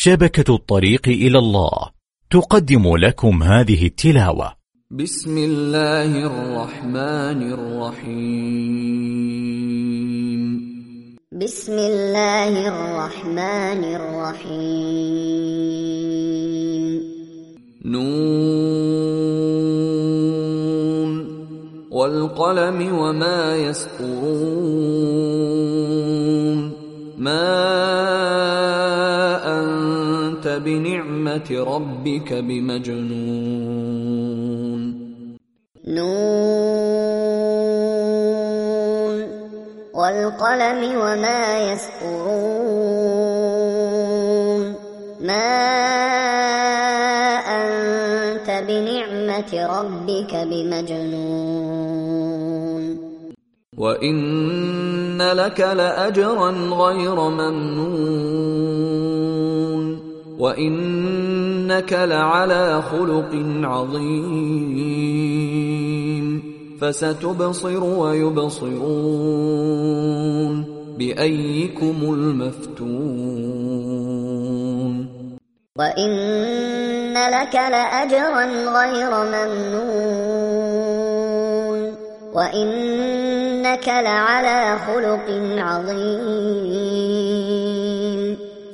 شبكة الطريق إلى الله. تقدم لكم هذه التلاوة. بسم الله الرحمن الرحيم. بسم الله الرحمن الرحيم. نون. والقلم وما يسطرون. ما بنعمة ربك بمجنون. نون. والقلم وما يسطرون. ما أنت بنعمة ربك بمجنون. وإن لك لأجرا غير ممنون. وانك لعلى خلق عظيم فستبصر ويبصرون بايكم المفتون وان لك لاجرا غير ممنون وانك لعلى خلق عظيم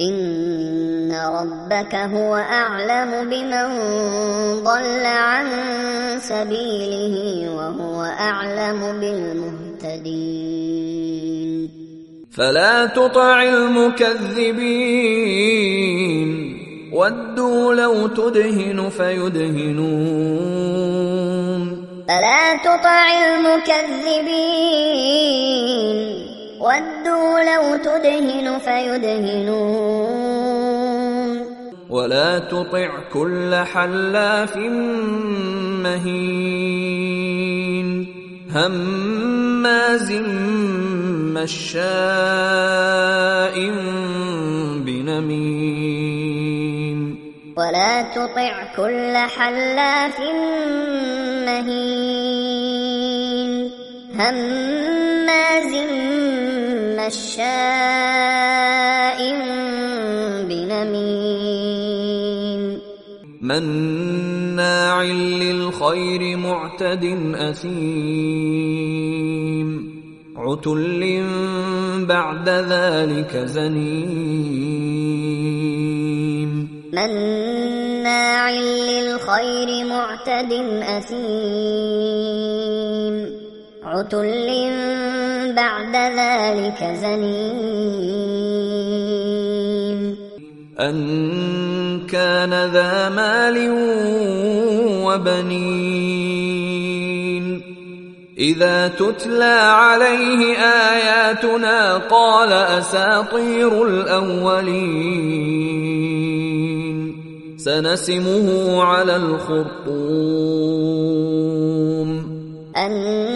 إن ربك هو أعلم بمن ضل عن سبيله وهو أعلم بالمهتدين فلا تطع المكذبين ودوا لو تدهن فيدهنون فلا تطع المكذبين ودوا لو تدهن فيدهنون. ولا تطع كل حلاف مهين. هماز مشاء بنميم. ولا تطع كل حلاف مهين. هماز مشاء بنميم. مناع للخير معتد أثيم. عتل بعد ذلك زنيم. مناع للخير معتد أثيم. عتل بعد ذلك زنيم. أن كان ذا مال وبنين. إذا تتلى عليه آياتنا قال أساطير الأولين. سنسمه على الخرطوم. أن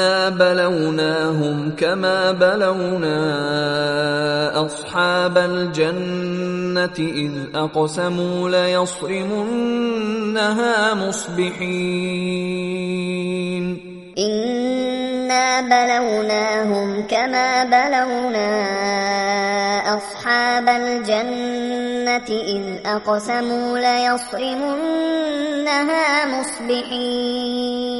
إنا بلوناهم كما بلونا أصحاب الجنة إذ أقسموا ليصرمنها مصبحين إنا بلوناهم كما بلونا أصحاب الجنة إذ أقسموا ليصرمنها مصبحين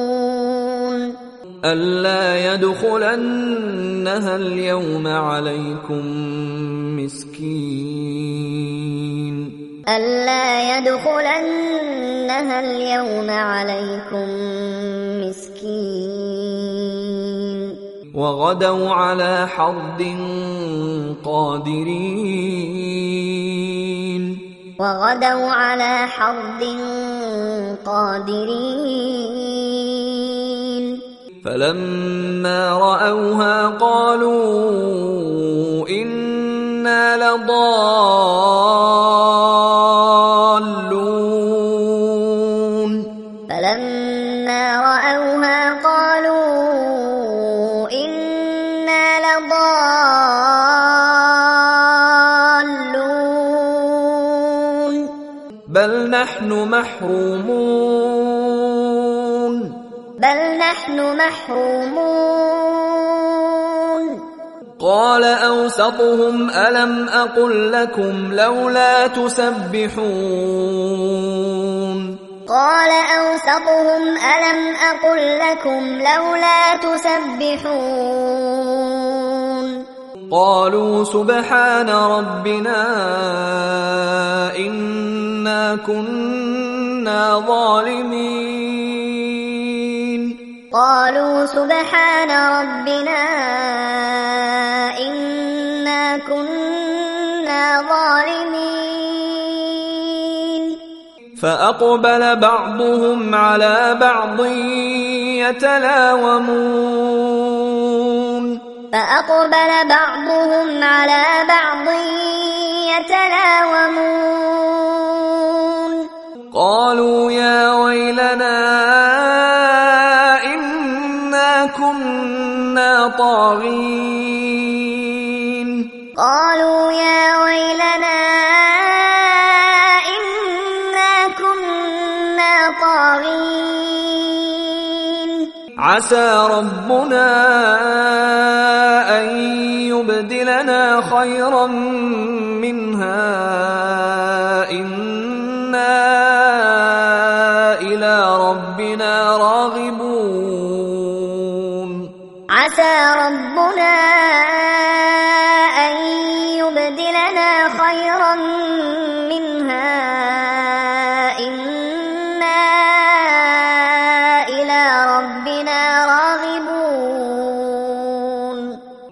ألا يدخلنها اليوم عليكم مسكين. ألا يدخلنها اليوم عليكم مسكين. وغدوا على حرد قادرين. وغدوا على حرد قادرين. فلما رأوها قالوا إنا لضالون. فلما رأوها قالوا إنا لضالون. بل نحن محرومون. نحن محرومون قال أوسطهم ألم أقل لكم لولا تسبحون؟ قال أوسطهم ألم أقل لكم لولا تسبحون. قالوا سبحان ربنا إنا كنا ظالمين. قالوا سبحان ربنا إنا كنا ظالمين. فأقبل بعضهم على بعض يتلاومون. فأقبل بعضهم على بعض يتلاومون. قالوا يا ويلنا كنا طاغين. قالوا يا ويلنا إنا كنا طاغين. عسى ربنا أن يبدلنا خيرا منها.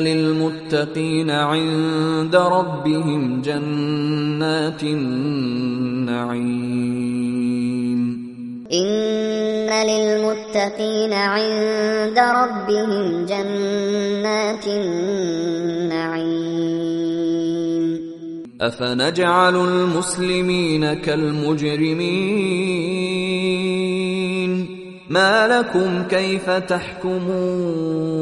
للمتقين عند ربهم جنات النعيم. إن للمتقين عند ربهم جنات النعيم. أفنجعل المسلمين كالمجرمين؟ ما لكم كيف تحكمون؟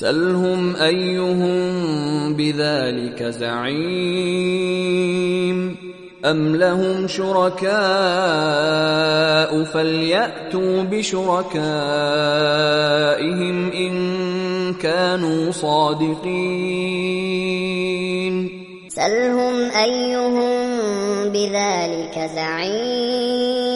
سلهم أيهم بذلك زعيم أم لهم شركاء فليأتوا بشركائهم إن كانوا صادقين سلهم أيهم بذلك زعيم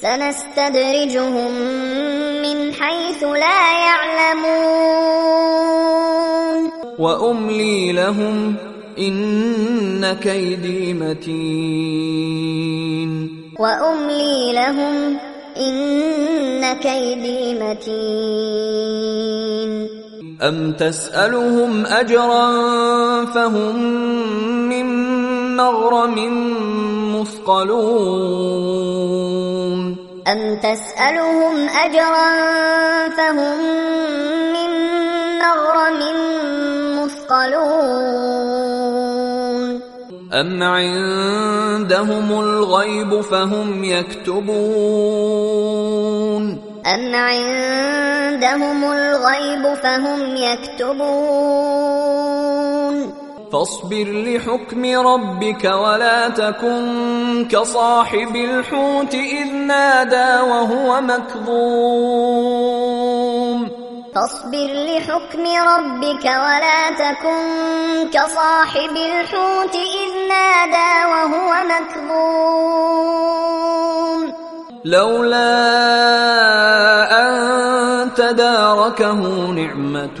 سنستدرجهم من حيث لا يعلمون. وأملي لهم إن كيدي متين. وأملي لهم إن كيدي متين. أم تسألهم أجرا فهم من مغرم مثقلون؟ أم تسألهم أجرا فهم من مغرم مثقلون أم عندهم الغيب فهم يكتبون أم عندهم الغيب فهم يكتبون فاصبر لحكم ربك ولا تكن كصاحب الحوت إذ نادى وهو مكظوم. فاصبر لحكم ربك ولا تكن كصاحب الحوت إذ نادى وهو مكظوم. لولا أن تداركه نعمة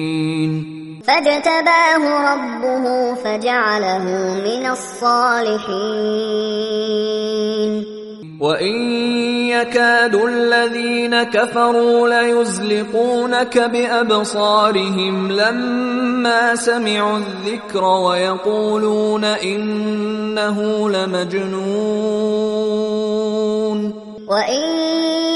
فاجتباه ربه فجعله من الصالحين. وإن يكاد الذين كفروا ليزلقونك بأبصارهم لما سمعوا الذكر ويقولون إنه لمجنون. وإن